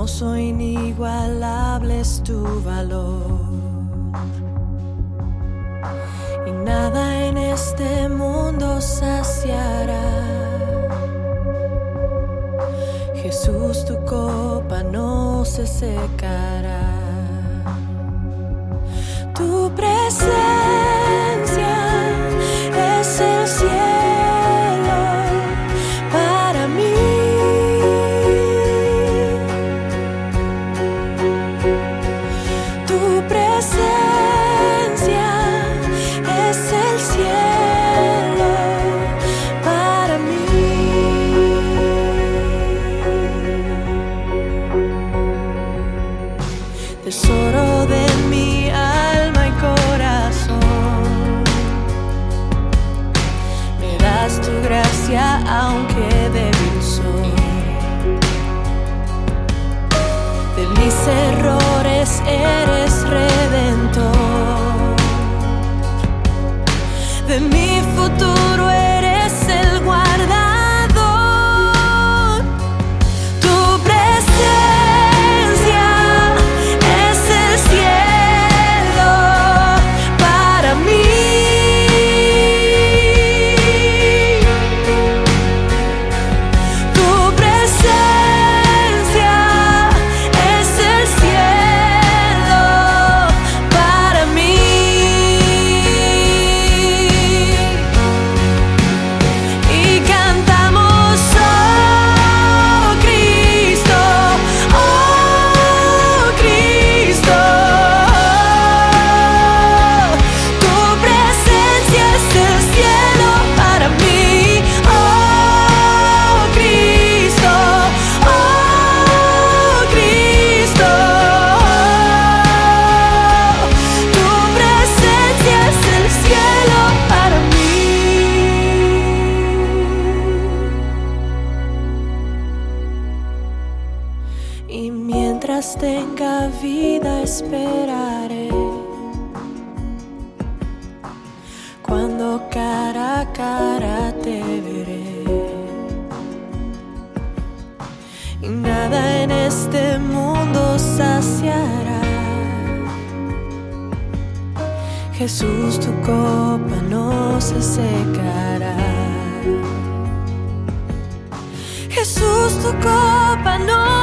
Hermoso, inigualable es tu valor. Y nada en este mundo saciará. Jesús, tu copa no se secará. Aunque débil soy. De mis errores eres redentor. De mi futuro Y mientras tenga vida esperaré. Cuando cara a cara te veré. Y nada en este mundo saciará. Jesús, tu copa no se secará. Jesús, tu copa no